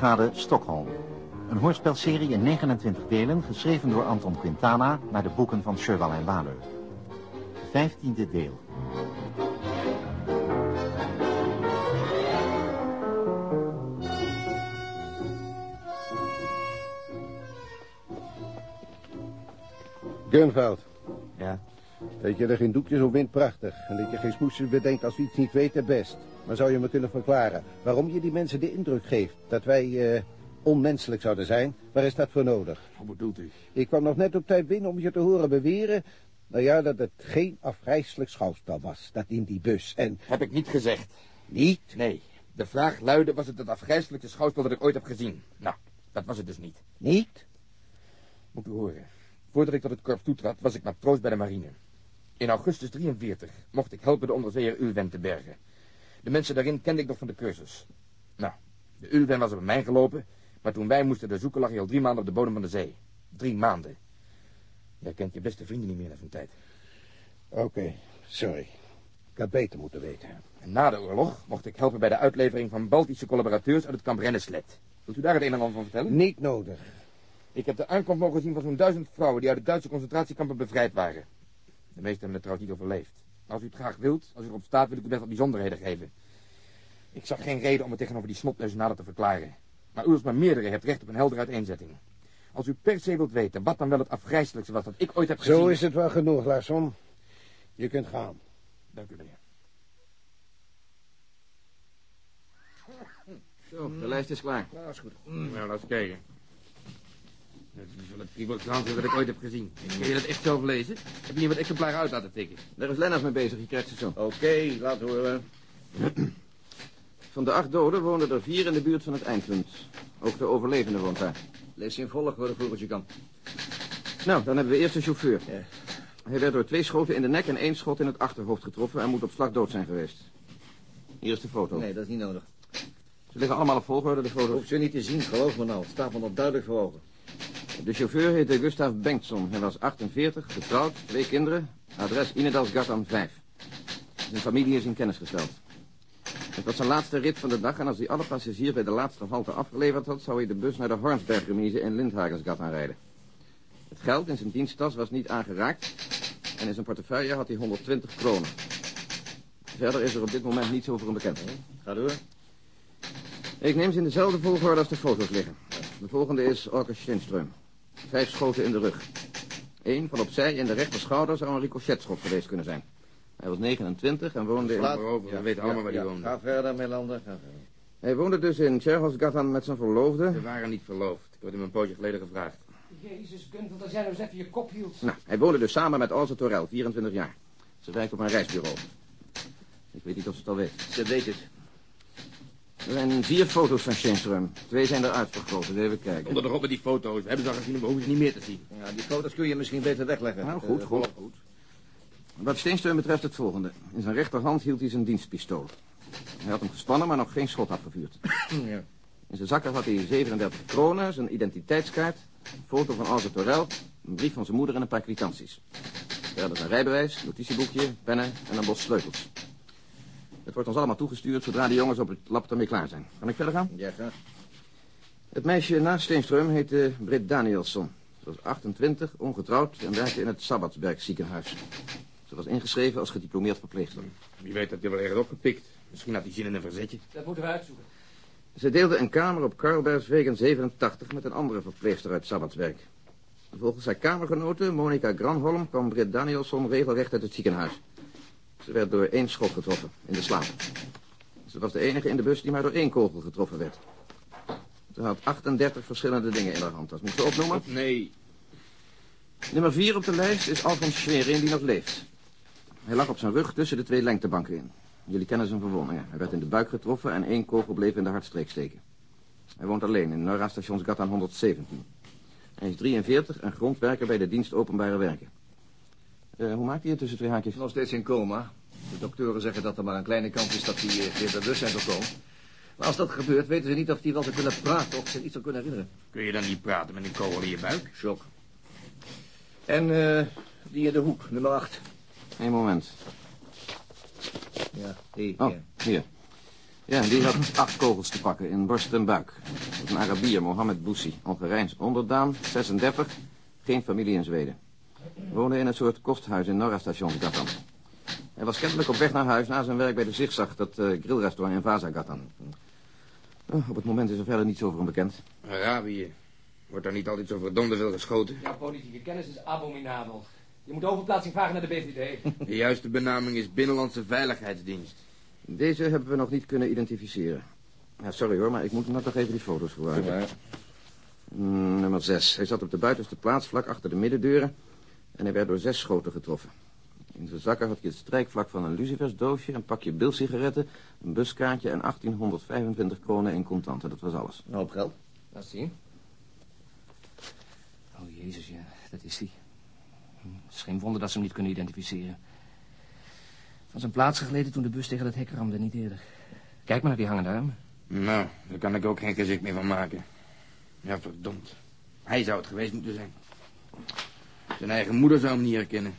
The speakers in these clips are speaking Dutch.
Moordbrigade Stockholm. Een hoorspelserie in 29 delen, geschreven door Anton Quintana... naar de boeken van Sherwal en Waler. Vijftiende deel. Gunveld, weet je er geen doekjes op wint prachtig. En dat je geen smoesjes bedenkt als we iets niet weten best. Maar zou je me kunnen verklaren waarom je die mensen de indruk geeft dat wij eh, onmenselijk zouden zijn? Waar is dat voor nodig? wat bedoelt u? Ik kwam nog net op tijd binnen om je te horen beweren... Nou ja, dat het geen afgrijselijk schouwspel was, dat in die bus. En Heb ik niet gezegd. niet? Nee, de vraag luidde, was het het afgrijzelijkste schouwspel dat ik ooit heb gezien? Nou, dat was het dus niet. Niet? Moet u horen. Voordat ik tot het korps toetrad, was ik matroos bij de marine. In augustus 43 mocht ik helpen de onderzeeër Ulven te bergen. De mensen daarin kende ik nog van de cursus. Nou, de Ulven was op mij gelopen, maar toen wij moesten er zoeken lag hij al drie maanden op de bodem van de zee. Drie maanden. Jij kent je beste vrienden niet meer na zo'n tijd. Oké, sorry. Ik had beter moeten weten. En na de oorlog mocht ik helpen bij de uitlevering van Baltische collaborateurs uit het kamp Renneslet. Wilt u daar het een en ander van vertellen? Niet nodig. Ik heb de aankomst mogen zien van zo'n duizend vrouwen die uit de Duitse concentratiekampen bevrijd waren. De meesten hebben het trouwens niet overleefd. Maar als u het graag wilt, als u erop staat, wil ik u best wat bijzonderheden geven. Ik zag geen reden om het tegenover die snotneus nader te verklaren. Maar u als maar meerdere hebt recht op een heldere uiteenzetting. Als u per se wilt weten wat dan wel het afgrijzelijkste was dat ik ooit heb gezien... Zo is het wel genoeg, Larsson. Je kunt gaan. Dank u, meneer. Zo, de lijst is klaar. Nou, is goed. Nou, laten we kijken. Dat is wel het handschrift dat ik ooit heb gezien. Kun je dat echt zelf lezen? Heb je hier wat exemplaren uit laten tikken? Daar is Lennart mee bezig, je krijgt ze zo. Oké, laat horen. Van de acht doden woonden er vier in de buurt van het eindpunt. Ook de overlevende woont daar. Lees in volgorde volgens je kan. Nou, dan hebben we eerst de chauffeur. Ja. Hij werd door twee schoten in de nek en één schot in het achterhoofd getroffen... en moet op slag dood zijn geweest. Hier is de foto. Nee, dat is niet nodig. Ze liggen allemaal op volgorde, de foto's. Hoeft ze niet te zien, geloof me nou. Het staat me nog duidelijk voor ogen. De chauffeur heette Gustav Bengtsson. Hij was 48, getrouwd, twee kinderen. Adres Inedalsgatan 5. Zijn familie is in kennis gesteld. Het was zijn laatste rit van de dag en als hij alle passagiers bij de laatste halte afgeleverd had... zou hij de bus naar de Hornsbergremise in Lindhagensgatan rijden. Het geld in zijn diensttas was niet aangeraakt en in zijn portefeuille had hij 120 kronen. Verder is er op dit moment niets over hem bekend. Ga door. Ik neem ze in dezelfde volgorde als de foto's liggen. De volgende is Orke Stenström. Vijf schoten in de rug. Eén van opzij in de rechterschouder zou een ricochetschot geweest kunnen zijn. Hij was 29 en woonde in... We weten allemaal waar die Ja, woonde. Ga verder, Melander. Ga verder. Hij woonde dus in Cherhosgatan met zijn verloofde. Ze waren niet verloofd. Ik had hem een poosje geleden gevraagd. Jezus, Gunther, als jij nou eens even je kop hield. Nou, hij woonde dus samen met Alze Torel, 24 jaar. Ze werkt op een reisbureau. Ik weet niet of ze het al weet. Ze weet het. Er zijn vier foto's van Stenström. Twee zijn eruit vergroot. Dus even kijken. Onder de rot met die foto's. We hebben ze al gezien, we hoeven ze niet meer te zien. Ja, die foto's kun je misschien beter wegleggen. Nou, goed, Eh, goed, goed. Wat Steensteun betreft het volgende. In zijn rechterhand hield hij zijn dienstpistool. Hij had hem gespannen, maar nog geen schot afgevuurd. Ja. In zijn zakken had hij 37 kronen, zijn identiteitskaart, een foto van Alze Torel, een brief van zijn moeder en een paar kwitanties. Verder zijn rijbewijs, notitieboekje, pennen en een bos sleutels. Het wordt ons allemaal toegestuurd zodra de jongens op het lab ermee klaar zijn. Kan ik verder gaan? Ja, graag. Het meisje naast Steenström heette Britt Danielsson. Ze was 28, ongetrouwd en werkte in het Sabbatsberg ziekenhuis. Ze was ingeschreven als gediplomeerd verpleegster. Wie weet dat hij wel ergens opgepikt. Misschien had hij zin in een verzetje. Dat moeten we uitzoeken. Ze deelde een kamer op Karlbergswegen 87 met een andere verpleegster uit Sabbatsberg. Volgens haar kamergenote, Monica Granholm, kwam Britt Danielsson regelrecht uit het ziekenhuis. Ze werd door één schot getroffen, in de slaap. Ze was de enige in de bus die maar door één kogel getroffen werd. Ze had 38 verschillende dingen in haar hand. Dat moet ze opnoemen. Nee. Nummer 4 op de lijst is Alfons Schwerin, die nog leeft. Hij lag op zijn rug tussen de twee lengtebanken in. Jullie kennen zijn verwondingen. Hij werd in de buik getroffen en één kogel bleef in de hartstreek steken. Hij woont alleen in Neurastationsgatan 117. Hij is 43 en grondwerker bij de dienst openbare werken. Eh, hoe maakt hij het tussen twee haakjes? Nog steeds in coma. De doktoren zeggen dat er maar een kleine kans is dat hij eh, weer bij bewustzijn zal komen. Maar als dat gebeurt, weten ze niet of hij wel zou kunnen praten of zich iets zou kunnen herinneren. Kun je dan niet praten met een kogel in je buik? Shock. En eh, die in de hoek, nummer 8. Eén moment. Ja, die. Oh, ja. hier. Ja, die had acht kogels te pakken in borst en buik. Dat is een Arabier, Mohammed Boussi. Ongerijns onderdaan, 36. Geen familie in Zweden. Woonde in een soort kosthuis in Norra-station Gatan. Hij was kennelijk op weg naar huis na zijn werk bij de Zigzag, dat uh, grillrestaurant in Vaza Gatan. Oh, op het moment is er verder niets over hem bekend. Arabië. Wordt daar niet altijd zo verdomde veel geschoten? Jouw politieke kennis is abominabel. Je moet overplaatsing vragen naar de BVD. De juiste benaming is Binnenlandse Veiligheidsdienst. Deze hebben we nog niet kunnen identificeren. Ja, sorry hoor, maar ik moet nog even die foto's verwaarden. Mm, nummer 6. Hij zat op de buitenste plaats, vlak achter de middendeuren. En hij werd door zes schoten getroffen. In zijn zakken had hij het strijkvlak van een lucifersdoosje, een pakje bilsigaretten, een buskaartje en 1825 kronen in contanten. Dat was alles. Een hoop geld. Laat zien. Oh, jezus, ja, dat is hij. Hm, Het is geen wonder dat ze hem niet kunnen identificeren. Van zijn plaats gegleden toen de bus tegen het hek ramde, niet eerder. Kijk maar naar die hangende armen. Nou, daar kan ik ook geen gezicht meer van maken. Ja, verdomd. Hij zou het geweest moeten zijn. Zijn eigen moeder zou hem niet herkennen.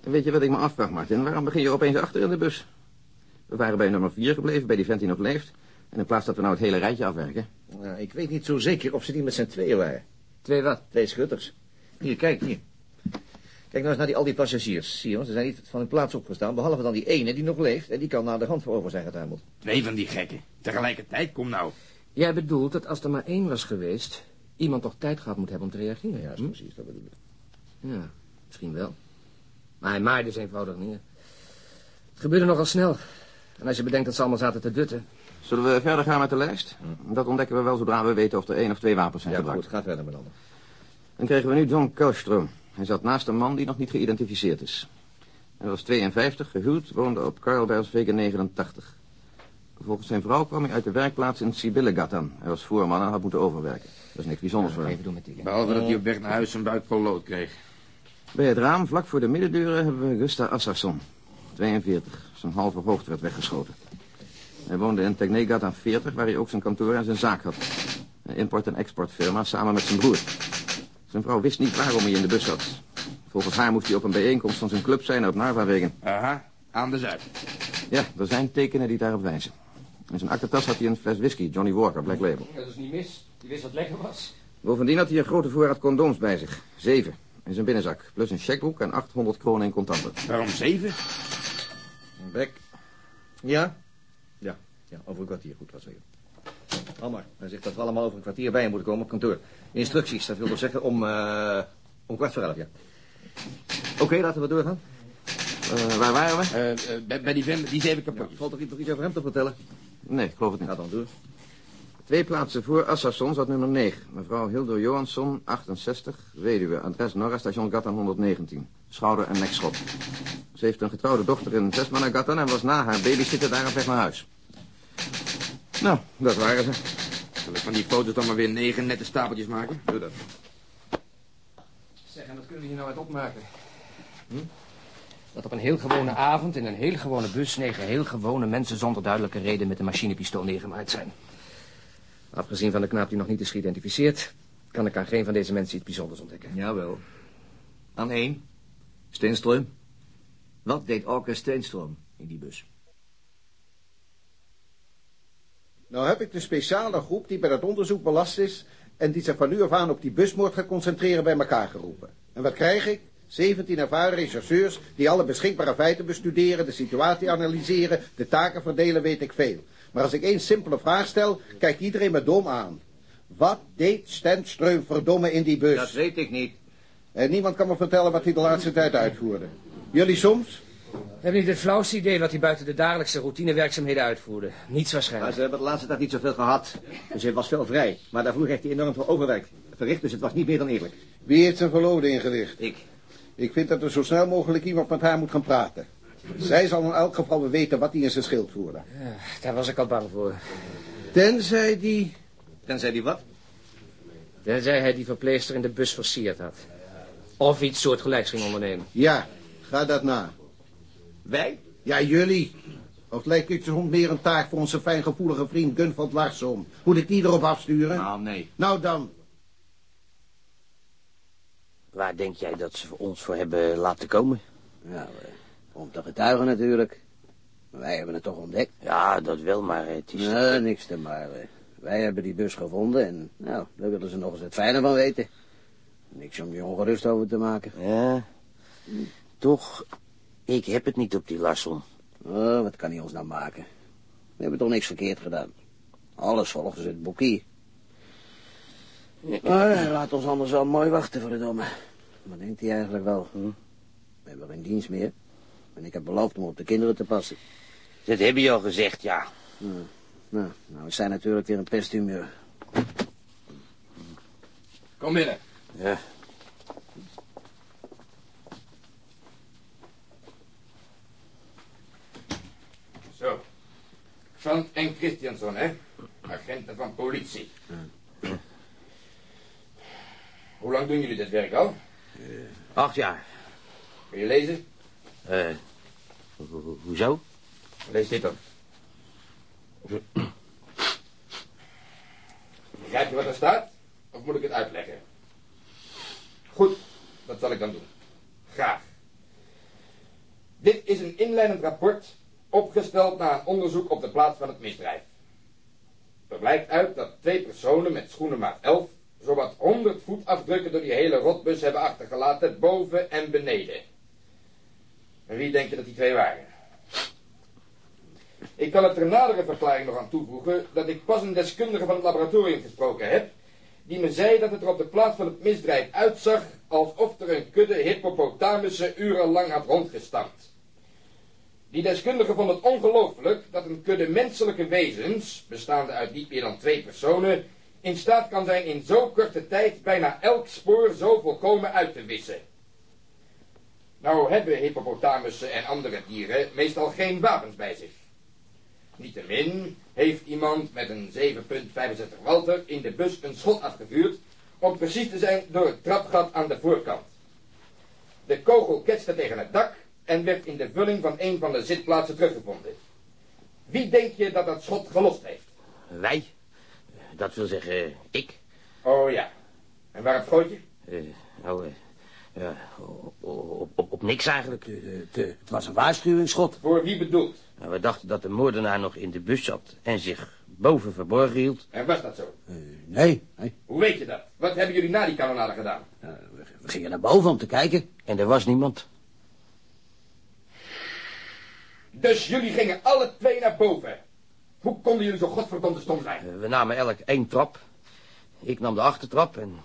Weet je wat ik me afvraag, Martin? Waarom begin je opeens achter in de bus? We waren bij nummer 4 gebleven, bij die vent die nog leeft. En in plaats dat we nou het hele rijtje afwerken... Nou, ik weet niet zo zeker of ze die met z'n tweeën waren. Twee wat? Twee schutters. Hier, kijk, hier. Kijk nou eens naar die, al die passagiers. Zie je, ze zijn niet van hun plaats opgestaan. Behalve dan die ene die nog leeft en die kan naar de hand voorover zijn getuimeld. Twee van die gekken. Tegelijkertijd, kom nou. Jij bedoelt dat als er maar één was geweest... iemand toch tijd gehad moet hebben om te reageren? Ja, hm? precies, dat bedoel ik. Ja, misschien wel. Maar hij maaide ze eenvoudig neer. Het gebeurde nogal snel. En als je bedenkt dat ze allemaal zaten te dutten... Zullen we verder gaan met de lijst? Dat ontdekken we wel zodra we weten of er één of twee wapens zijn Ja, gebruikt. goed, ga verder met ander. Dan kregen we nu John Kelstroom. Hij zat naast een man die nog niet geïdentificeerd is. Hij was 52, gehuwd, woonde op Karlbergswege 89. Volgens zijn vrouw kwam hij uit de werkplaats in Sibyllegatan. Hij was voerman en had moeten overwerken. Dat is niks bijzonders voor hem. Even doen met die. Behalve dat hij op weg naar huis zijn buik vol lood kreeg. Bij het raam, vlak voor de middendeuren, hebben we Gusta Assarsson. 42. Zijn halve hoofd werd weggeschoten. Hij woonde in Tegnegatan 40, waar hij ook zijn kantoor en zijn zaak had. Een import- en exportfirma samen met zijn broer. Zijn vrouw wist niet waarom hij in de bus zat. Volgens haar moest hij op een bijeenkomst van zijn club zijn op Narva-wegen. Aha, aan de zuid. Ja, er zijn tekenen die daarop wijzen. In zijn aktentas had hij een fles whisky, Johnny Walker, Black Label. Dat is niet mis. Die wist wat lekker was. Bovendien had hij een grote voorraad condooms bij zich. Zeven. In zijn binnenzak. Plus een checkboek en 800 kronen in contanten. Waarom zeven? Bek. Ja? Ja, ja, over een kwartier. Goed, wat zeggen. Maar. Hij zegt dat we allemaal over een kwartier bij hem moeten komen op kantoor. Instructies, dat wil dus zeggen om, eh om kwart voor elf, ja. Oké, laten we doorgaan. Eh, waar waren we? Eh, bij, bij die vent, die zeven Ja, kapot. valt er iets- nog iets over hem te vertellen? Nee, ik geloof het niet. Ga dan door. Twee plaatsen voor Assasson zat nummer 9. Mevrouw Hildur Johansson, 68, weduwe. Adres Norra, station Gatan 119. Schouder- en nekschot. Ze heeft een getrouwde dochter in Gatan en was na haar babysitter daar op weg naar huis. Nou, dat waren ze. Zal ik van die foto's dan maar weer negen nette stapeltjes maken? Doe dat. Zeg, en wat kunnen we hier nou uit opmaken? Hm? Dat op een heel gewone avond in een heel gewone bus... negen heel gewone mensen zonder duidelijke reden... met een machinepistool neergemaaid zijn. Afgezien van de knaap die nog niet is geïdentificeerd... kan ik aan geen van deze mensen iets bijzonders ontdekken. Jawel. Aan één. Steenström. Wat deed Orke Steenström in die bus? Nou heb ik de speciale groep die bij dat onderzoek belast is... en die zich van nu af aan op die busmoord gaat concentreren bij elkaar geroepen. En wat krijg ik? 17 ervaren rechercheurs die alle beschikbare feiten bestuderen... de situatie analyseren, de taken verdelen, weet ik veel. Maar als ik één simpele vraag stel, kijkt iedereen me dom aan. Wat deed Stenström verdomme in die bus? Dat weet ik niet. En niemand kan me vertellen wat hij de laatste tijd uitvoerde. Jullie soms? We hebben niet het flauwste idee wat hij buiten de dagelijkse routinewerkzaamheden uitvoerde. Niets Maar waarschijnlijk. ze hebben de laatste tijd niet zoveel gehad. Dus hij was veel vrij. Maar daarvoor heeft hij enorm veel overwerk verricht, dus het was niet meer dan eerlijk. Wie heeft zijn verloden ingelicht? Ik. Ik vind dat er zo snel mogelijk iemand met haar moet gaan praten. Zij zal in elk geval wel weten wat hij in zijn schild voerde. Ja, daar was ik al bang voor. Tenzij die... Tenzij die wat? Tenzij hij die verpleegster in de bus versierd had. Of iets soortgelijks ging ondernemen. Ja, ga dat na. Wij? Ja, jullie. Of lijkt het je hond meer een taak voor onze fijngevoelige vriend Gunvald Larsson? Moet ik die erop afsturen? Nou, nee. Nou dan. Waar denk jij dat ze ons voor hebben laten komen? Nou, eh, om te getuigen natuurlijk. Wij hebben het toch ontdekt? Ja, dat wel, maar het is... Nee, niks te maar. eh. Wij hebben die bus gevonden en nou, daar willen ze nog eens het fijne van weten. Niks om je ongerust over te maken. Ja, toch, ik heb het niet op die Larsson. Oh, wat kan hij ons nou maken? We hebben toch niks verkeerd gedaan. Alles volgens het boekie. Maar eh, laat ons anders wel mooi wachten voor de domme. Wat denkt hij eigenlijk wel? Hm? We hebben geen dienst meer. En ik heb beloofd om op de kinderen te passen. Dat heb je al gezegd, ja. Nou, nou we zijn natuurlijk weer een pesthumeur. Kom binnen. Ja. Zo. Van en Christiansson, hè? Agenten van politie. Hoe lang doen jullie dit werk al? Acht jaar. Kun je lezen? Eh, ho- ho- hoezo? Lees dit dan. Begrijp je wat er staat? Of moet ik het uitleggen? Goed, dat zal ik dan doen. Graag. Dit is een inleidend rapport opgesteld na een onderzoek op de plaats van het misdrijf. Er blijkt uit dat twee personen met schoenenmaat 11 zowat 100 voetafdrukken door die hele rotbus hebben achtergelaten, boven en beneden. En wie denk je dat die twee waren? Ik kan er ter nadere verklaring nog aan toevoegen dat ik pas een deskundige van het laboratorium gesproken heb, die me zei dat het er op de plaats van het misdrijf uitzag alsof er een kudde hippopotamussen urenlang had rondgestampt. Die deskundige vond het ongelooflijk dat een kudde menselijke wezens, bestaande uit niet meer dan twee personen, in staat kan zijn in zo korte tijd bijna elk spoor zo volkomen uit te wissen. Nou hebben hippopotamussen en andere dieren meestal geen wapens bij zich. Niettemin heeft iemand met een 7.65 Walter in de bus een schot afgevuurd, om precies te zijn door het trapgat aan de voorkant. De kogel ketste tegen het dak en werd in de vulling van een van de zitplaatsen teruggevonden. Wie denk je dat dat schot gelost heeft? Wij? Dat wil zeggen, ik. Oh ja. En waar het schoot je? Eh, nou, eh, ja, op, op, niks eigenlijk. Het, het, het was een waarschuwingsschot. Voor wie bedoeld? Nou, we dachten dat de moordenaar nog in de bus zat en zich boven verborgen hield. En was dat zo? Eh, nee, nee. Hoe weet je dat? Wat hebben jullie na die kanonade gedaan? Eh, we, we gingen naar boven om te kijken. En er was niemand. Dus jullie gingen alle twee naar boven. Hoe konden jullie zo godverdomde stom zijn? Eh, We namen elk één trap. Ik nam de achtertrap en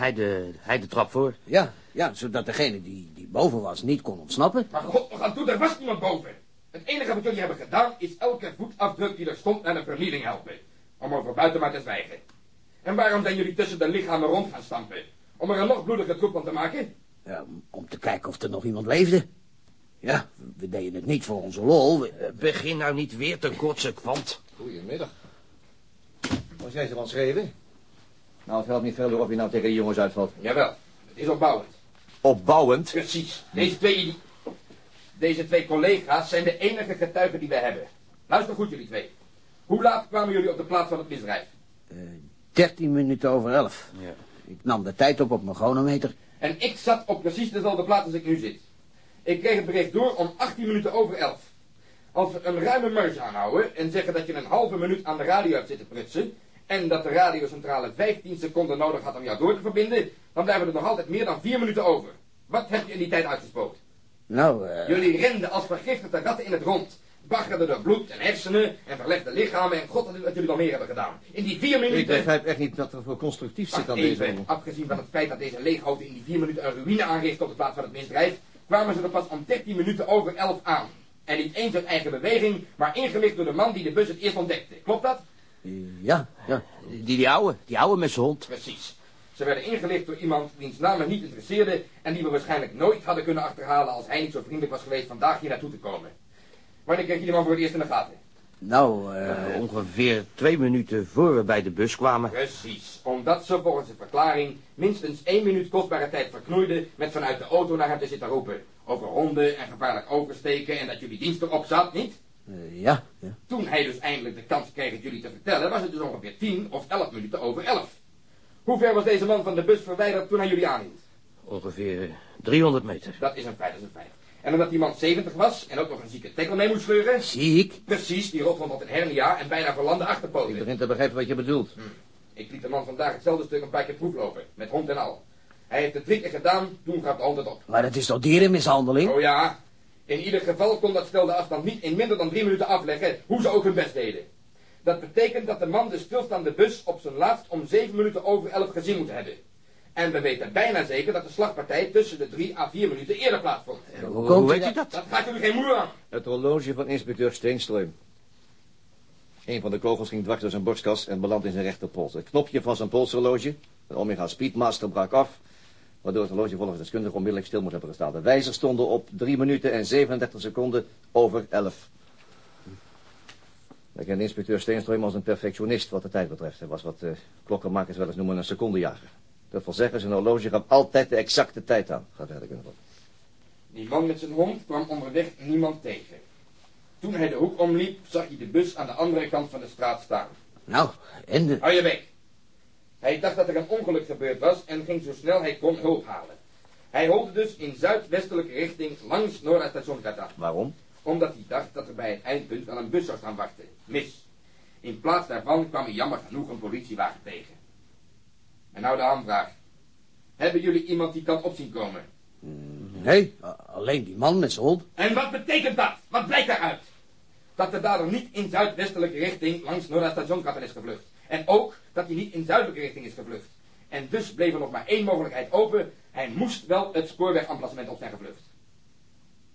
hij de, hij de trap voor. Ja, ja, zodat degene die, die boven was niet kon ontsnappen. Maar god nog aan toe, er was niemand boven. Het enige wat jullie hebben gedaan is elke voetafdruk die er stond naar de vernieling helpen. Om over buiten maar te zwijgen. En waarom zijn jullie tussen de lichamen rond gaan stampen? Om er een nog bloediger troep van te maken? Ja, om- te kijken of er nog iemand leefde. Ja, we deden het niet voor onze lol. We- Eh, Begin nou niet weer te kotsen, kwant. Goedemiddag. Was jij ze het schreven? Nou, het helpt niet veel of je nou tegen die jongens uitvalt. Jawel, het is opbouwend. Opbouwend? Precies. Deze twee, deze twee collega's zijn de enige getuigen die we hebben. Luister goed jullie twee. Hoe laat kwamen jullie op de plaats van het misdrijf? eh, 13 minuten over 11. Ja. Ik nam de tijd op op mijn chronometer. En ik zat op precies dezelfde plaats als ik nu zit. Ik kreeg het bericht door om 18 minuten over 11. Als we een ruime marge aanhouden en zeggen dat je een halve minuut aan de radio hebt zitten prutsen... en dat de radiocentrale 15 seconden nodig had om jou door te verbinden... dan blijven er nog altijd meer dan 4 minuten over. Wat heb je in die tijd uitgespookt? Nou, eh, Jullie renden als vergiftigde ratten in het rond. Baggerden door bloed en hersenen en verlegde lichamen en god wat jullie nog meer hebben gedaan. In die vier Ik minuten... begrijp echt niet wat er voor constructief zit aan deze even, afgezien van het feit dat deze leeghouden in die vier minuten een ruïne aanrichten op de plaats van het misdrijf, kwamen ze er pas om 13 minuten over 11 aan. En niet eens uit eigen beweging, maar ingelicht door de man die de bus het eerst ontdekte. Klopt dat? Eh, ja, ja. Die, die ouwe, die ouwe met zijn hond. Precies. Ze werden ingelicht door iemand wiens naam me niet interesseerde en die we waarschijnlijk nooit hadden kunnen achterhalen als hij niet zo vriendelijk was geweest vandaag hier naartoe te komen. Wanneer kreeg je die man voor het eerst in de gaten? Nou, Eh, ongeveer twee minuten voor we bij de bus kwamen. Precies, omdat ze volgens de verklaring minstens één minuut kostbare tijd verknoeide met vanuit de auto naar hem te zitten roepen. Over honden en gevaarlijk oversteken en dat jullie dienst erop zat, niet? Eh, ja, ja. Toen hij dus eindelijk de kans kreeg het jullie te vertellen, was het dus ongeveer 10 of 11 minuten over 11. Hoe ver was deze man van de bus verwijderd toen hij jullie aanhield? Ongeveer 300 meter. Dat is een feit, dat is een feit. En omdat die man 70 was en ook nog een zieke tackle mee moest sleuren... Ziek? Precies, die rot had een hernia en bijna verlamde Ik achterpoten. begin te begrijpen wat je bedoelt. Ik liet de man vandaag hetzelfde stuk een paar keer proeflopen, met hond en al. Hij heeft het drie keer gedaan, toen hond het op. Maar dat is toch dierenmishandeling? Oh ja, in ieder geval kon dat stel de afstand niet in minder dan drie minuten afleggen, hoe ze ook hun best deden. Dat betekent dat de man de stilstaande bus op zijn laatst om zeven minuten over elf gezien moet hebben. En we weten bijna zeker dat de slagpartij tussen de drie à vier minuten eerder plaatsvond. Hoe, weet u u dat? Dat gaat jullie geen moer aan. Het horloge van inspecteur Steenström. Een van de kogels ging dwars door zijn borstkas en belandde in zijn rechterpols. Het knopje van zijn polshorloge, een Omega Speedmaster, brak af... waardoor het horloge volgens deskundigen onmiddellijk stil moet hebben gestaan. De wijzer stonden op 3 minuten en 37 seconden over 11. Wij kennen inspecteur Steenström als een perfectionist wat de tijd betreft. Hij was wat eh, klokkenmakers wel eens noemen een secondejager. Dat wil zeggen, zijn horloge gaf altijd de exacte tijd aan. Gaat verder kunnen worden. Die man met zijn hond kwam onderweg niemand tegen. Toen hij de hoek omliep, zag hij de bus aan de andere kant van de straat staan. Nou, en de... Hou je bek. Hij dacht dat er een ongeluk gebeurd was en ging zo snel hij kon hulp halen. Hij holde dus in zuidwestelijke richting langs Nora Stationgata. Waarom? Omdat hij dacht dat er bij het eindpunt wel een bus zou staan wachten. Mis. In plaats daarvan kwam hij jammer genoeg een politiewagen tegen. En nou de aanvraag. Hebben jullie iemand die kan opzien komen? Nee, a- alleen die man met zijn hond. En wat betekent dat? Wat blijkt daaruit? Dat de dader niet in zuidwestelijke richting langs Nora Stationkappen is gevlucht. En ook dat hij niet in zuidelijke richting is gevlucht. En dus bleef er nog maar één mogelijkheid open. Hij moest wel het spoorwegemplacement op zijn gevlucht.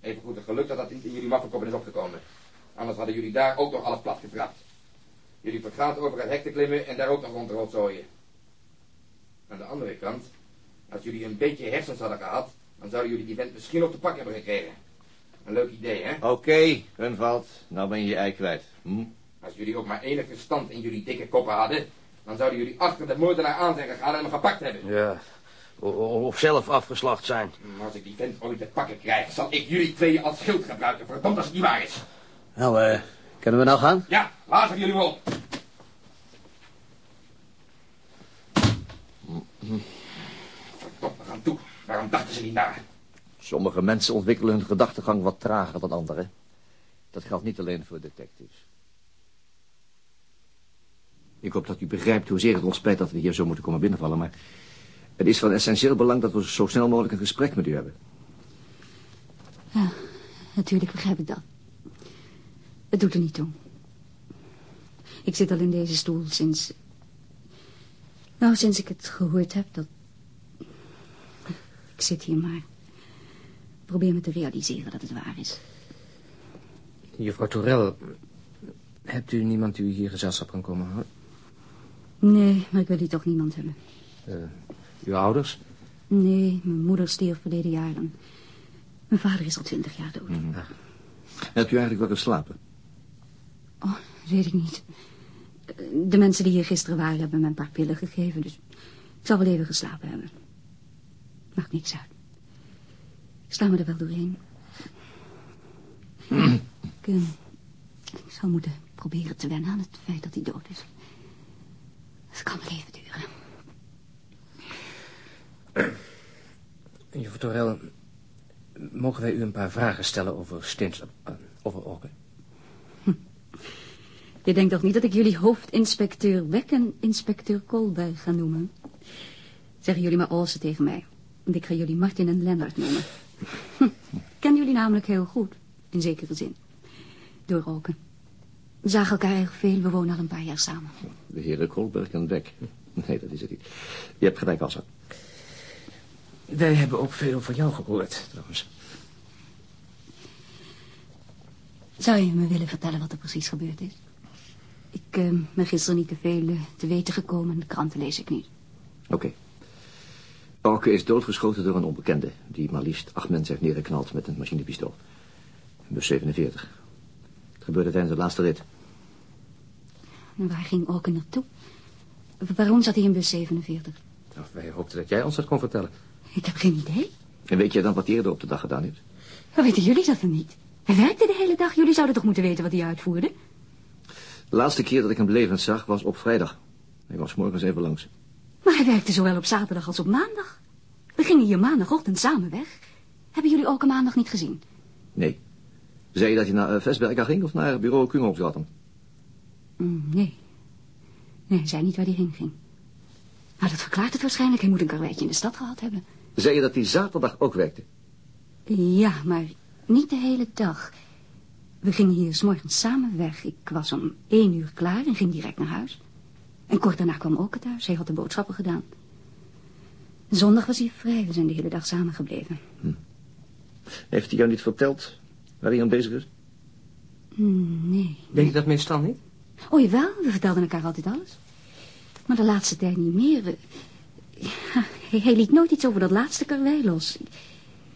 Even goed het geluk dat dat in jullie maffenkoppen is opgekomen. Anders hadden jullie daar ook nog alles plat getrapt. Jullie vergaat over het hek te klimmen en daar ook nog rond te rotzooien. Aan de andere kant, als jullie een beetje hersens hadden gehad, dan zouden jullie die vent misschien op de pak hebben gekregen. Een leuk idee, hè? Oké, Hunvald. Nou ben je je ei kwijt. Hm? Als jullie ook maar enig verstand in jullie dikke koppen hadden, dan zouden jullie achter de moordenaar aan zijn gegaan en hem gepakt hebben. Ja, of zelf afgeslacht zijn. Maar als ik die vent ooit te pakken krijg, zal ik jullie tweeën als schild gebruiken. Verdomd als het niet waar is. Nou, eh, kunnen we nou gaan? Ja, laten jullie wel. Verdomd, we gaan toe. Waarom dachten ze niet na? Sommige mensen ontwikkelen hun gedachtegang wat trager dan anderen. Dat geldt niet alleen voor detectives. Ik hoop dat u begrijpt hoezeer het ons spijt dat we hier zo moeten komen binnenvallen, maar... Het is van essentieel belang dat we zo snel mogelijk een gesprek met u hebben. Ja, natuurlijk begrijp ik dat. Het doet er niet toe. Ik zit al in deze stoel sinds... Nou, sinds ik het gehoord heb dat... Ik zit hier maar... Probeer me te realiseren dat het waar is. Juffrouw Torel, hebt u niemand die u hier gezelschap kan komen houden? Nee, maar ik wil hier toch niemand hebben. Eh, uw ouders? Nee, mijn moeder stierf verleden jaar en... Mijn vader is al twintig jaar dood. Hebt u eigenlijk wel geslapen? Oh, dat weet ik niet. De mensen die hier gisteren waren hebben me een paar pillen gegeven, dus ik zal wel even geslapen hebben. Maakt niks uit. Ik sla me er wel doorheen. Ik, eh, ik zou moeten proberen te wennen aan het feit dat hij dood is. Het kan wel even duren. Juffrouw Torel, mogen wij u een paar vragen stellen over Steens... eh, over Orke? Je denkt toch niet dat ik jullie hoofdinspecteur Beck en inspecteur Kolberg ga noemen? Zeggen jullie maar Olsen tegen mij. Want ik ga jullie Martin en Lennart noemen. Ik ken jullie namelijk heel goed, in zekere zin. Door roken. We zagen elkaar erg veel, we wonen al een paar jaar samen. De heren Kolberg en Beck. Nee, dat is het niet. Je hebt gelijk, Assa. Wij hebben ook veel van jou gehoord, trouwens. Zou je me willen vertellen wat er precies gebeurd is? Ik eh, ben gisteren niet te veel eh, te weten gekomen. De kranten lees ik niet. Oké. Orke is doodgeschoten door een onbekende... die maar liefst acht mensen heeft neergeknald met een machinepistool. Bus 47. Het gebeurde tijdens de laatste rit. Waar ging Orken naartoe? Waarom zat hij in bus 47? Nou, wij hoopten dat jij ons dat kon vertellen. Ik heb geen idee. En weet jij dan wat hij eerder op de dag gedaan heeft? Hoe weten jullie dat dan niet? Hij werkte de hele dag. Jullie zouden toch moeten weten wat hij uitvoerde? De laatste keer dat ik hem levend zag was op vrijdag. Hij was morgens even langs. Maar hij werkte zowel op zaterdag als op maandag. We gingen hier maandagochtend samen weg. Hebben jullie ook een maandag niet gezien? Nee. Zei je dat je naar uh, Vesberga ging of naar bureau? Mm, nee. Nee, hij zei niet waar hij heen ging. Maar dat verklaart het waarschijnlijk. Hij moet een karweitje in de stad gehad hebben. Zei je dat hij zaterdag ook werkte? Ja, maar niet de hele dag. We gingen hier s morgens samen weg. Ik was om één uur klaar en ging direct naar huis. En kort daarna kwam ook thuis. Hij had de boodschappen gedaan. Zondag was hij vrij. We zijn de hele dag samen gebleven. Hm. Heeft hij jou niet verteld waar hij aan bezig is? Hm, nee. Denk je dat meestal niet? Oh, jawel. We vertelden elkaar altijd alles. Maar de laatste tijd niet meer. Ja, hij, liet nooit iets over dat laatste karwei los.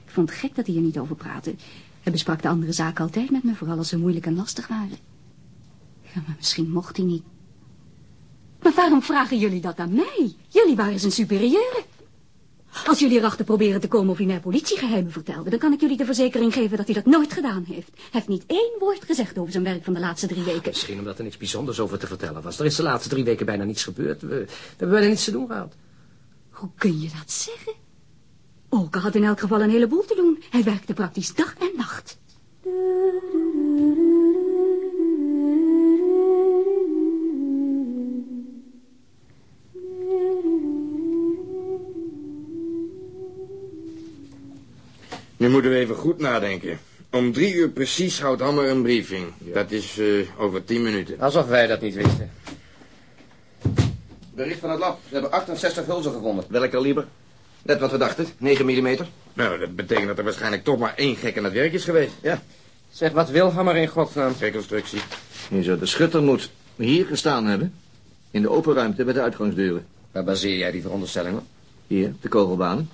Ik vond het gek dat hij er niet over praatte. Hij besprak de andere zaken altijd met me, vooral als ze moeilijk en lastig waren. Ja, maar misschien mocht hij niet. Maar waarom vragen jullie dat aan mij? Jullie waren zijn superieuren. Als jullie erachter proberen te komen of hij mij politiegeheimen vertelde... dan kan ik jullie de verzekering geven dat hij dat nooit gedaan heeft. Hij heeft niet één woord gezegd over zijn werk van de laatste drie weken. Misschien omdat er niks bijzonders over te vertellen was. Er is de laatste drie weken bijna niets gebeurd. We, we hebben bijna niets te doen gehad. Hoe kun je dat zeggen? Oke had in elk geval een heleboel te doen. Hij werkte praktisch dag en nacht. Nu moeten we even goed nadenken. Om drie uur precies houdt Hammer een briefing. Dat is uh, over tien minuten. Alsof wij dat niet wisten. Bericht van het lab. We hebben 68 hulzen gevonden. Welk kaliber? Net wat we dachten. 9 mm. Nou, dat betekent dat er waarschijnlijk toch maar één gek aan het werk is geweest. Ja. Zeg, wat wil Hammer in godsnaam? Reconstructie. Je zou de schutter moet hier gestaan hebben. In de open ruimte met de uitgangsdeuren. Waar baseer jij die veronderstelling op? Hier, de kogelbanen.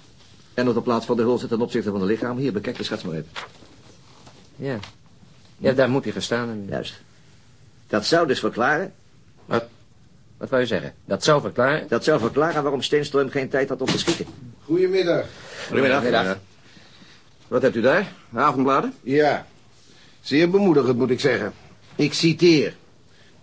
En op de plaats van de hulzen ten opzichte van de lichaam. Hier, bekijk de schets maar even. Ja. Ja, daar moet hij gestaan hebben. Juist. Dat zou dus verklaren... Wat? Wat wou je zeggen? Dat zou verklaren... Dat zou verklaren waarom Steenström geen tijd had om te schieten. Goedemiddag. Goedemiddag. Goedemiddag. Wat hebt u daar? Avondbladen? Ja. Zeer bemoedigend, moet ik zeggen. Ik citeer.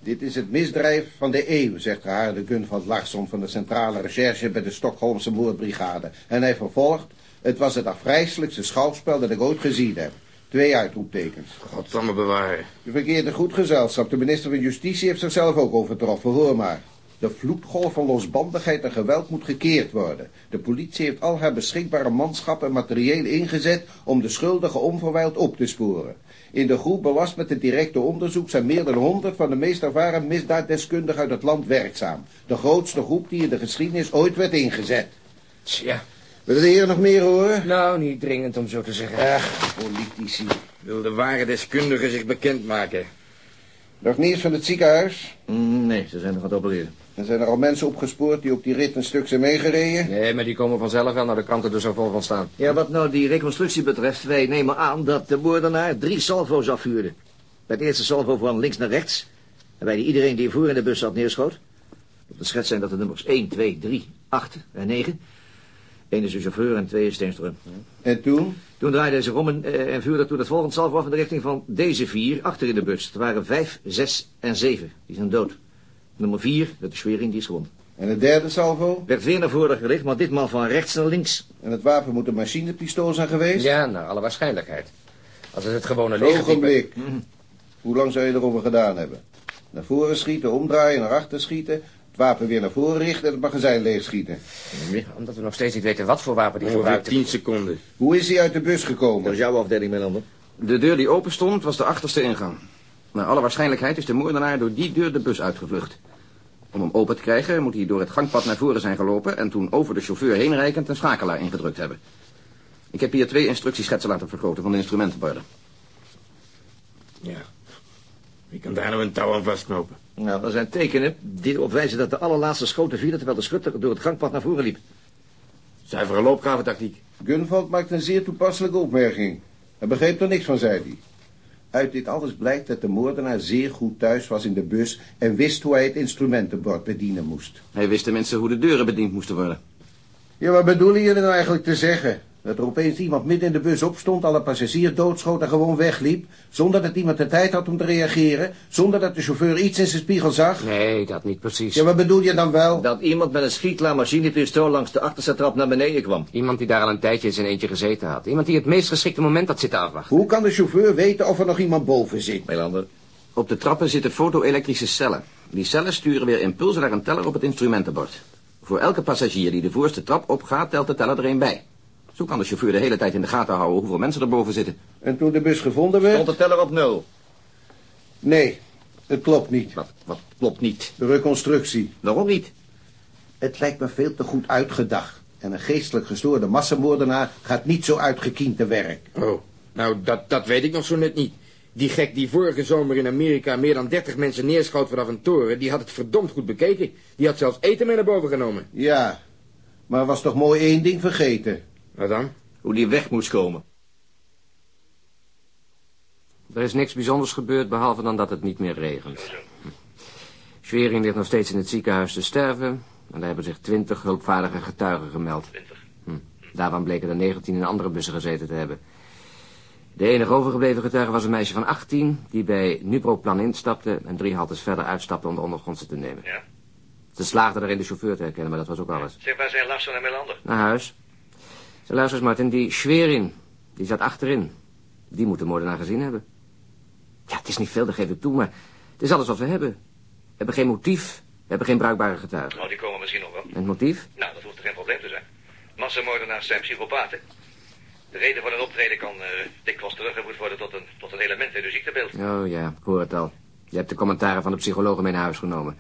Dit is het misdrijf van de eeuw, zegt de Gun van Larsson van de Centrale Recherche bij de Stockholmse moordbrigade. En hij vervolgt, het was het afgrijselijkste schouwspel dat ik ooit gezien heb. Twee uitroeptekens. Godsamme bewaren. U verkeert een goed gezelschap. De minister van Justitie heeft zichzelf ook overtroffen. Hoor maar. De vloedgolf van losbandigheid en geweld moet gekeerd worden. De politie heeft al haar beschikbare manschap en materieel ingezet om de schuldigen onverwijld op te sporen. In de groep belast met het directe onderzoek zijn meer dan honderd van de meest ervaren misdaaddeskundigen uit het land werkzaam. De grootste groep die in de geschiedenis ooit werd ingezet. Tja. Willen de heren nog meer horen? Nou, niet dringend om zo te zeggen. Ach, politici. Wil de ware deskundige zich bekendmaken? Nog nieuws van het ziekenhuis? Mm, nee, ze zijn nog aan het opereren. En zijn er al mensen opgespoord die op die rit een stuk zijn meegereden? Nee, maar die komen vanzelf wel naar de kanten er zo vol van staan. Ja, wat nou die reconstructie betreft, wij nemen aan dat de moordenaar drie salvo's afvuurde. Bij het eerste salvo van links naar rechts. En bij iedereen die voor in de bus zat neerschoot. Op de schets zijn dat de nummers 1, 2, 3, 8 en 9. Eén is de chauffeur en twee is Steenström. En toen? Toen draaide hij zich om en, eh, en vuurde toen het volgende salvo af in de richting van deze vier achter in de bus. Het waren vijf, zes en zeven. Die zijn dood. Nummer vier, dat is Schwering, die is gewond. En het derde salvo? Werd weer naar voren gericht, maar ditmaal van rechts naar links. En het wapen moet een machinepistool zijn geweest? Ja, naar alle waarschijnlijkheid. Als het het gewone leger... Ogenblik. Mm Hoe lang zou je erover gedaan hebben? Naar voren schieten, omdraaien, naar achter schieten... het wapen weer naar voren richten en het magazijn leeg schieten. Ja, omdat we nog steeds niet weten wat voor wapen die gebruikte. tien seconden. Hoe is hij uit de bus gekomen? Dat is jouw afdeling, Melander. De deur die open stond was de achterste ingang. Naar alle waarschijnlijkheid is de moordenaar door die deur de bus uitgevlucht. Om hem open te krijgen moet hij door het gangpad naar voren zijn gelopen... en toen over de chauffeur heenreikend een schakelaar ingedrukt hebben. Ik heb hier twee instructieschetsen laten vergroten van de instrumentenborden. Ja. Wie kan daar nou een touw aan vastknopen? Nou, er zijn tekenen die erop wijzen dat de allerlaatste schoten vielen... terwijl de schutter door het gangpad naar voren liep. Zuivere loopgraventactiek. Gunvald maakt een zeer toepasselijke opmerking. Hij begreep er niks van, zei hij. Uit dit alles blijkt dat de moordenaar zeer goed thuis was in de bus... en wist hoe hij het instrumentenbord bedienen moest. Hij wist tenminste hoe de deuren bediend moesten worden. Ja, wat bedoelen jullie nou eigenlijk te zeggen? Dat er opeens iemand midden in de bus opstond, alle passagiers doodschoot en gewoon wegliep... zonder dat iemand de tijd had om te reageren... zonder dat de chauffeur iets in zijn spiegel zag? Nee, dat niet precies. Ja, wat bedoel je dan wel? Dat iemand met een schietklaar machinepistool langs de achterste trap naar beneden kwam. Iemand die daar al een tijdje in zijn eentje gezeten had. Iemand die het meest geschikte moment had zitten afwachten. Hoe kan de chauffeur weten of er nog iemand boven zit? Melander, Op de trappen zitten foto-elektrische cellen. Die cellen sturen weer impulsen naar een teller op het instrumentenbord. Voor elke passagier die de voorste trap opgaat, telt de teller er een bij. Zo kan de chauffeur de hele tijd in de gaten houden hoeveel mensen er boven zitten. En toen de bus gevonden werd? stond de teller op nul. Nee, het klopt niet. Wat, wat klopt niet? De reconstructie. Waarom niet? Het lijkt me veel te goed uitgedacht. En een geestelijk gestoorde massamoordenaar gaat niet zo uitgekiend te werk. Oh, nou, dat, dat weet ik nog zo net niet. Die gek die vorige zomer in Amerika meer dan 30 mensen neerschoot vanaf een toren... die had het verdomd goed bekeken. Die had zelfs eten mee naar boven genomen. Ja, maar was toch mooi één ding vergeten. Wat dan? Hoe die weg moest komen. Er is niks bijzonders gebeurd, behalve dan dat het niet meer regent. Schwering ligt nog steeds in het ziekenhuis te sterven... en daar hebben zich twintig hulpvaardige getuigen gemeld. Hm. Daarvan bleken er 19 in andere bussen gezeten te hebben. De enige overgebleven getuige was een meisje van 18... die bij Nubroplan instapte en drie haltes verder uitstapte om de ondergrondse te nemen. Ja. Ze slaagde erin de chauffeur te herkennen, maar dat was ook alles. Zeg, waar zijn Larsson en Melander? Naar huis. Luister eens, Martin, die Schwerin, die zat achterin. Die moet de moordenaar gezien hebben. Ja, het is niet veel, dat geef ik toe, maar het is alles wat we hebben. We hebben geen motief, we hebben geen bruikbare getuigen. Nou, die komen misschien nog wel. En het motief? Nou, dat hoeft er geen probleem te zijn. Massamoordenaars zijn psychopaten. De reden van een optreden kan eh, dikwijls teruggevoerd worden tot een, tot een element in de ziektebeeld. Oh ja, ik hoor het al. Je hebt de commentaren van de psychologen mee naar huis genomen.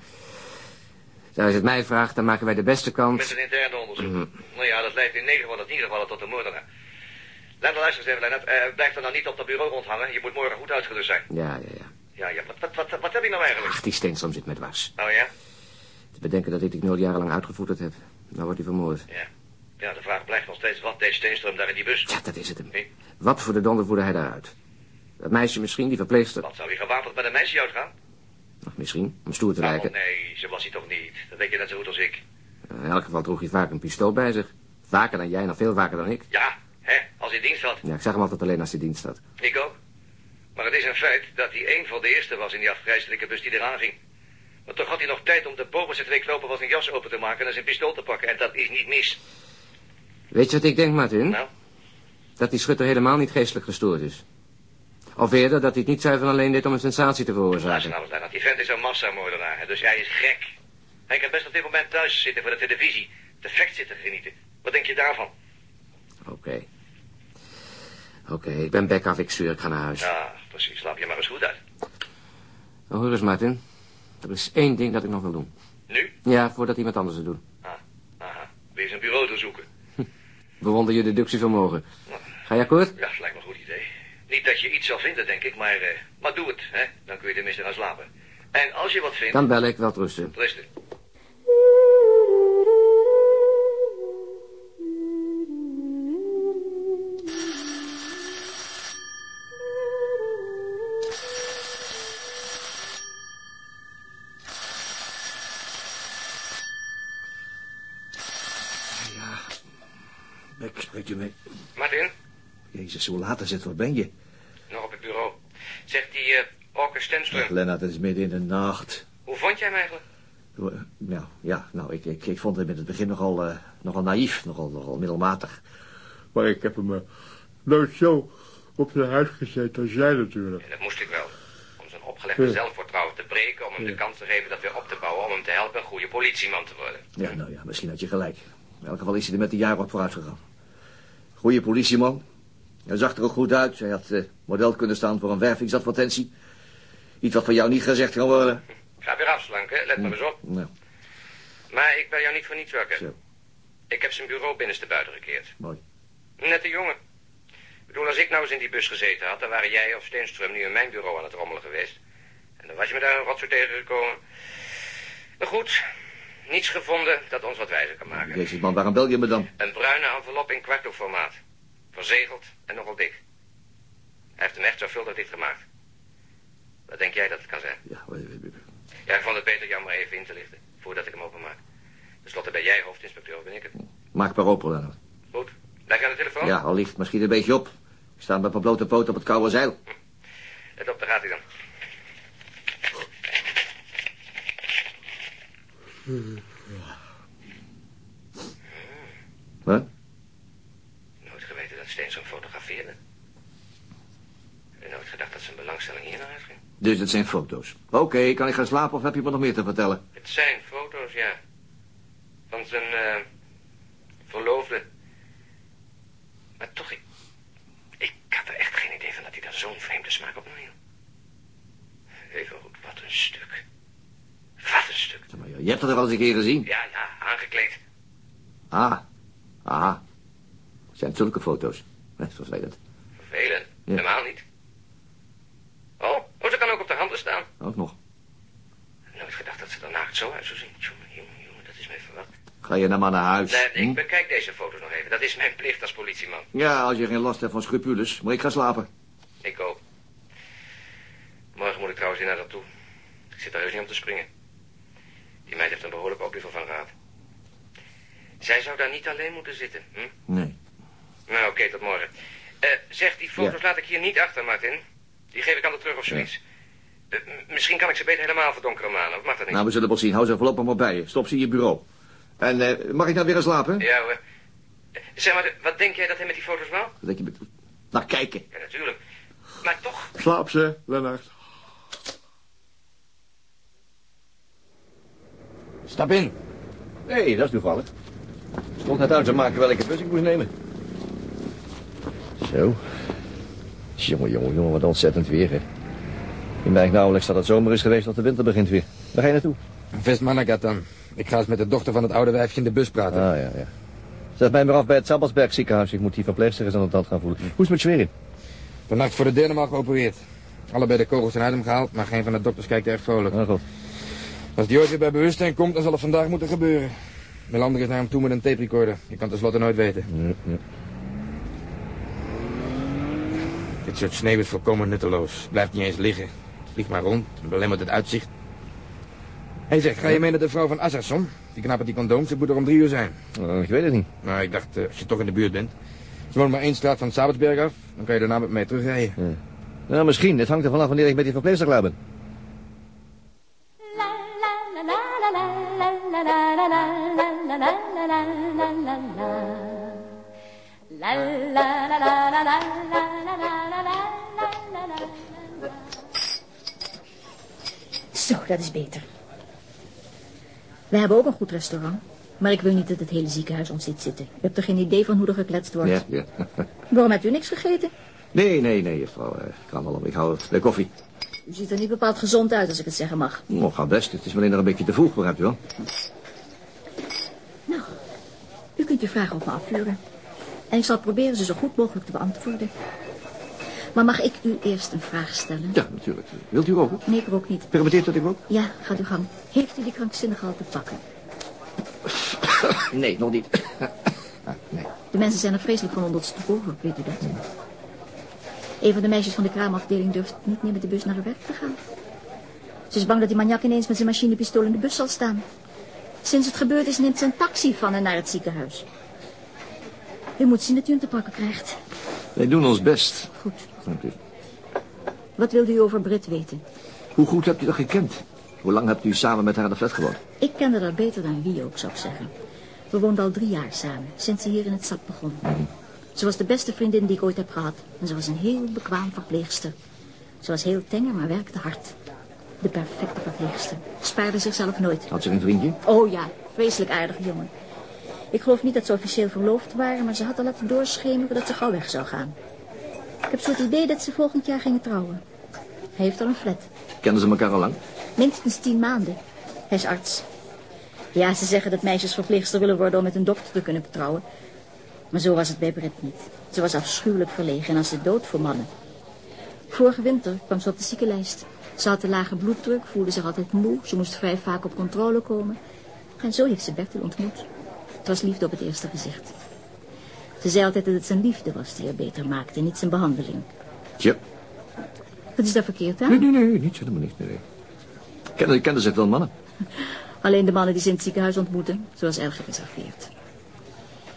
Als je het mij vraagt, dan maken wij de beste kant... Met een interne onderzoek. Mhm. Nou ja, dat leidt in 9 van de 10 gevallen tot een moordenaar. Lennart, luister eens even, Lennart. Eh, blijf er nou niet op dat bureau rondhangen. Je moet morgen goed uitgerust zijn. Ja, ja, ja. Ja, ja, wat, wat, wat, wat heb je nou eigenlijk? Ach, die Steenstrom zit met was. Oh ja? Te bedenken dat ik die knul jarenlang uitgevoerd heb. Nou wordt hij vermoord. Ja. Ja, de vraag blijft nog steeds, wat deed Steenström daar in die bus? Ja, dat is het hem. Nee. Wat voor de donder voerde hij daaruit? Dat meisje misschien, die verpleegster. Wat zou hij gewapend met een meisje uitgaan? Misschien, om stoer te Nou, lijken. nee, zo was hij toch niet. Dat weet je net zo goed als ik. In elk geval droeg hij vaak een pistool bij zich. Vaker dan jij, nog veel vaker dan ik. Ja, hè, als hij dienst had. Ja, ik zag hem altijd alleen als hij dienst had. Ik ook. Maar het is een feit dat hij een van de eerste was in die afgrijzelijke bus die eraan ging. Maar toch had hij nog tijd om de bovenste twee knopen van zijn jas open te maken en zijn pistool te pakken. En dat is niet mis. Weet je wat ik denk, Martin? Nou, Dat die schutter helemaal niet geestelijk gestoord is. Of eerder dat hij het niet zuiver alleen deed om een sensatie te veroorzaken. nou eens, Lennart. Die vent is een massamoordenaar. Dus hij is gek. Hij kan best op dit moment thuis zitten voor de televisie. De fact zitten genieten. Wat denk je daarvan? Oké. Oké, ik ben bek af, ik stuur, ik ga naar huis. Ja, precies. Slaap je maar eens goed uit. Oh, hoor eens, Martin. Er is één ding dat ik nog wil doen. Nu? Ja, voordat iemand anders het doet. Ah, aha. Weer eens een bureau te zoeken. Bewonder je deductievermogen. Ga je akkoord? Ja, dat lijkt me een goed idee. Niet dat je iets zal vinden, denk ik, maar, eh, maar doe het, hè. Dan kun je tenminste gaan slapen. En als je wat vindt... Dan bel ik, wel rusten. Rusten. Hoe laat is het? Waar ben je? nog op het bureau. Zegt die uh, Orke Ach, Stenström. Lennart, het is midden in de nacht. Hoe vond jij hem eigenlijk? Nou, ja, nou, ik, ik, ik vond hem in het begin nogal, eh, nogal naïef, nogal, nogal middelmatig. Maar ik heb hem eh, nooit zo op zijn huis gezet als jij natuurlijk. En dat moest ik wel. Om zijn opgelegde Ja. zelfvertrouwen te breken, om hem de kans te geven dat weer op te bouwen, om hem te helpen een goede politieman te worden. Ja, nou ja, misschien had je gelijk. In elk geval is hij er met de jaren op vooruit gegaan. Goeie politieman. Hij zag er ook goed uit. Hij had eh, model kunnen staan voor een wervingsadvertentie. Iets wat van jou niet gezegd kan worden. Ik ga weer afslanken, let maar eens op. Nou, Maar ik ben jou niet voor niets wakker. zo, Ik heb zijn bureau binnenste buiten gekeerd. mooi. Nette jongen. Ik bedoel, als ik nou eens in die bus gezeten had, dan waren jij of Steenström nu in mijn bureau aan het rommelen geweest. En dan was je me daar een rotzooi tegengekomen. Maar goed, niets gevonden dat ons wat wijzer kan maken. Jezus man, waarom bel je me dan? Een bruine envelop in kwartoformaat. Verzegeld en nogal dik. Hij heeft hem echt zorgvuldig dichtgemaakt. Wat denk jij dat het kan zijn? Ja, Ja, ik vond het beter jou maar even in te lichten, voordat ik hem openmaak. Ten slotte ben jij hoofdinspecteur of ben ik het? maak maar open, Lennart. Goed, je aan de telefoon? Ja, al lief, maar schiet een beetje op. Ik sta met mijn blote poot op het koude zeil. Let op, daar gaat hij dan. Wat? Steen zo'n fotografeerde. En nooit gedacht dat zijn belangstelling hier naar uitging. Dus het zijn foto's. Oké, kan ik gaan slapen of heb je me nog meer te vertellen? Het zijn foto's, ja. Van zijn eh verloofde. Maar toch, ik, ik had er echt geen idee van dat hij daar zo'n vreemde smaak op nam. Even goed, wat een stuk. Wat een stuk. Maar, je hebt het er al eens een keer gezien. Ja, ja, aangekleed. Ah, aha. Zijn zulke foto's? Vervelend. Vervelend. Ja. Helemaal niet. Oh, oh, ze kan ook op de handen staan. Ook nog. Nooit gedacht dat ze er naakt zo uit zou zien. Jongen, jongen, jongen, dat is mij verwacht. Ga je nou maar naar huis. Nee, hm? ik bekijk deze foto's nog even. Dat is mijn plicht als politieman. Ja, als je geen last hebt van scrupules. Maar ik ga slapen. Ik ook. Morgen moet ik trouwens weer naar dat toe. Ik zit er heus niet om te springen. Die meid heeft een behoorlijk oplever van gehad. Zij zou daar niet alleen moeten zitten, hm? Nee. Oké, tot morgen. Eh, zeg, die foto's laat ik hier niet achter, Martin. Die geef ik altijd terug of zoiets. Eh, m- misschien kan ik ze beter helemaal verdonkeren, man. Of mag dat niet? Nou, we zullen wel zien. Hou ze voorlopig maar bij je. Stop ze in je bureau. En eh, mag ik nou weer gaan slapen? Ja, hoor. Eh, Zeg maar, wat denk jij dat hij met die foto's wou? Denk je met... Naar kijken. Ja, natuurlijk. Maar toch... Slaap ze, Lennart. Stap in. Hé, hey, dat is toevallig. Stond net uit te maken welke bus ik moest nemen. Zo. Jongen, jongen, jongen, wat ontzettend weer, hè. Je merkt nauwelijks dat het zomer is geweest dat de winter begint weer. Waar ga je naartoe? Vestmanagat dan. Ik ga eens met de dochter van het oude wijfje in de bus praten. Ah, ja, ja. Zet mij maar af bij het Sabbatsberg ziekenhuis. Ik moet die verpleegster eens aan de tand gaan voelen. Hoe is het met Schwerin? Vannacht voor de derde maal geopereerd. Allebei de kogels zijn uit hem gehaald, maar geen van de dokters kijkt erg vrolijk. Ah, goed. Als die ooit weer bij bewustzijn komt, dan zal het vandaag moeten gebeuren. Melander is naar hem toe met een tape recorder. Je kan tenslotte nooit weten. Ja, ja. Dit soort sneeuw is volkomen nutteloos. Blijft niet eens liggen. Het vliegt maar rond en belemmert het uitzicht. Hé zeg, ga je mee naar de vrouw van Assarson? Die knapt die condooms, het moet er om drie uur zijn. Oh, ik weet het niet. Nou, ik dacht, eh, als je toch in de buurt bent. Ze woont maar één straat van Sabbatsberg af. Dan kan je daarna met mij terugrijden. Nou, misschien. Het hangt er vanaf wanneer ik met die verpleegster klaar ben. Zo, dat is beter. We hebben ook een goed restaurant. Maar ik wil niet dat het hele ziekenhuis ons ziet zitten. U hebt er geen idee van hoe er gekletst wordt. Ja, ja. Waarom hebt u niks gegeten? Nee, nee, nee, juffrouw. eh, Ik kan wel om. Ik hou de koffie. U ziet er niet bepaald gezond uit, als ik het zeggen mag. Oh, gaat best. Het is alleen nog een beetje te vroeg, begrijpt u wel? Nou, u kunt uw vragen op me afvuren. En ik zal proberen ze zo goed mogelijk te beantwoorden. Maar mag ik u eerst een vraag stellen? Ja, natuurlijk. Wilt u roken? Nee, ik rook niet. Permitteert dat ik rook? Ja, gaat uw gang. Heeft u die krankzinnige al te pakken? Nee, nog niet. Ah, nee. De mensen zijn er vreselijk van ondersteboven, weet u dat? Een van de meisjes van de kraamafdeling durft niet meer met de bus naar haar werk te gaan. Ze is bang dat die maniak ineens met zijn machinepistool in de bus zal staan. Sinds het gebeurd is, neemt ze een taxi van en naar het ziekenhuis. U moet zien dat u hem te pakken krijgt. Wij doen ons best. Goed. Dank u. Wat wilde u over Brit weten? Hoe goed hebt u dat gekend? Hoe lang hebt u samen met haar in de flat gewoond? Ik kende haar beter dan wie ook, zou ik zeggen. We woonden al drie jaar samen, sinds ze hier in het zak begon. Ze was de beste vriendin die ik ooit heb gehad. En ze was een heel bekwaam verpleegster. Ze was heel tenger, maar werkte hard. De perfecte verpleegster. Spaarde zichzelf nooit. Had ze een vriendje? Oh ja, vreselijk aardige jongen. Ik geloof niet dat ze officieel verloofd waren, maar ze had al laten doorschemeren dat ze gauw weg zou gaan. Ik heb zo het idee dat ze volgend jaar gingen trouwen. Hij heeft al een flat. Kenden ze elkaar al lang? Minstens tien maanden. Hij is arts. Ja, ze zeggen dat meisjes verpleegster willen worden om met een dokter te kunnen trouwen. Maar zo was het bij Britt niet. Ze was afschuwelijk verlegen en als de dood voor mannen. Vorige winter kwam ze op de ziekenlijst. Ze had een lage bloeddruk, voelde zich altijd moe. Ze moest vrij vaak op controle komen. En zo heeft ze Bertel ontmoet. Het was liefde op het eerste gezicht. Ze zei altijd dat het zijn liefde was die haar beter maakte, niet zijn behandeling. Tja. Wat is daar verkeerd aan? Nee, nee, nee, niets helemaal niet. Nee, nee. Kenden, kenden ze veel mannen? Alleen de mannen die ze in het ziekenhuis ontmoeten, was erg gereserveerd.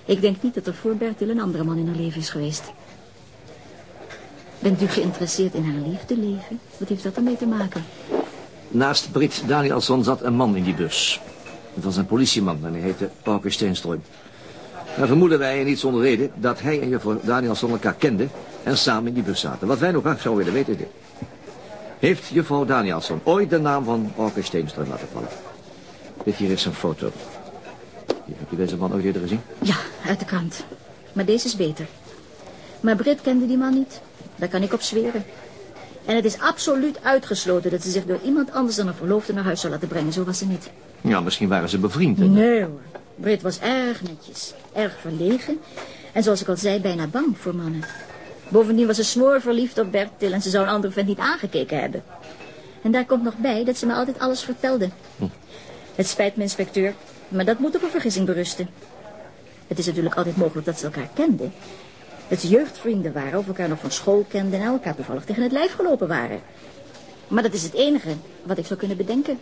Ik denk niet dat er voor Bertil een andere man in haar leven is geweest. Bent u geïnteresseerd in haar liefdeleven? Wat heeft dat ermee te maken? Naast Brit Danielsson zat een man in die bus. Het was een politieman en hij heette Parker Steenström. Nou vermoeden wij, en niet zonder reden, dat hij en juffrouw Danielsson elkaar kenden en samen in die bus zaten. Wat wij nog graag zouden willen weten is dit. Heeft juffrouw Danielsson ooit de naam van Parker Steenström laten vallen? Dit hier is een foto. Hier, heb je deze man ooit eerder gezien? Ja, uit de krant. Maar deze is beter. Maar Brit kende die man niet. Daar kan ik op zweren. En het is absoluut uitgesloten dat ze zich door iemand anders dan een verloofde naar huis zou laten brengen. Zo was ze niet. Ja, misschien waren ze bevriend. hè? Nee hoor. Brit was erg netjes. Erg verlegen. En zoals ik al zei, bijna bang voor mannen. Bovendien was ze smoor verliefd op Bertil en ze zou een andere vent niet aangekeken hebben. En daar komt nog bij dat ze me altijd alles vertelde. Het spijt me, inspecteur, maar dat moet op een vergissing berusten. Het is natuurlijk altijd mogelijk dat ze elkaar kenden. Dat ze jeugdvrienden waren, of elkaar nog van school kenden... en elkaar toevallig tegen het lijf gelopen waren. Maar dat is het enige wat ik zou kunnen bedenken.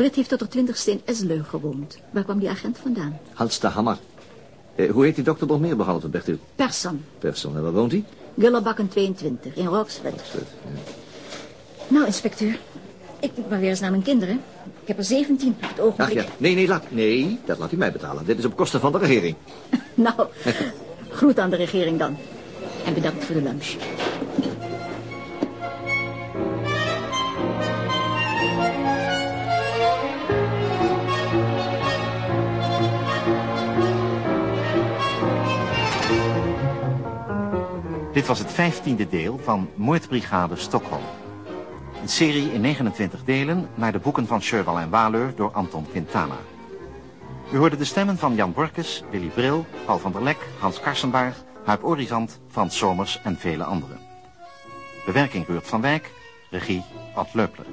Britt heeft tot haar twintigste in Esleu gewoond. Waar kwam die agent vandaan? Hans de Hammer. Eh, hoe heet die dokter nog meer behalve Bertil? Persson. Persson. En waar woont hij? Gullerbakken 22, in Roksveld. Nou, inspecteur, ik moet maar weer eens naar mijn kinderen. Ik heb er 17 op het Ach ogenblik. ja, nee, nee, laat, nee, dat laat u mij betalen. Dit is op kosten van de regering. Nou, groet aan de regering dan. En bedankt voor de lunch. Dit was het vijftiende deel van Moordbrigade Stockholm. Een serie in 29 delen naar de boeken van Sherwal en Waleur door Anton Quintana. U hoorde de stemmen van Jan Borkes, Willy Bril, Paul van der Lek, Hans Karsenbaar, Huip Orizant, Frans Somers en vele anderen. Bewerking Ruurt van Wijk, regie Ad Leupler.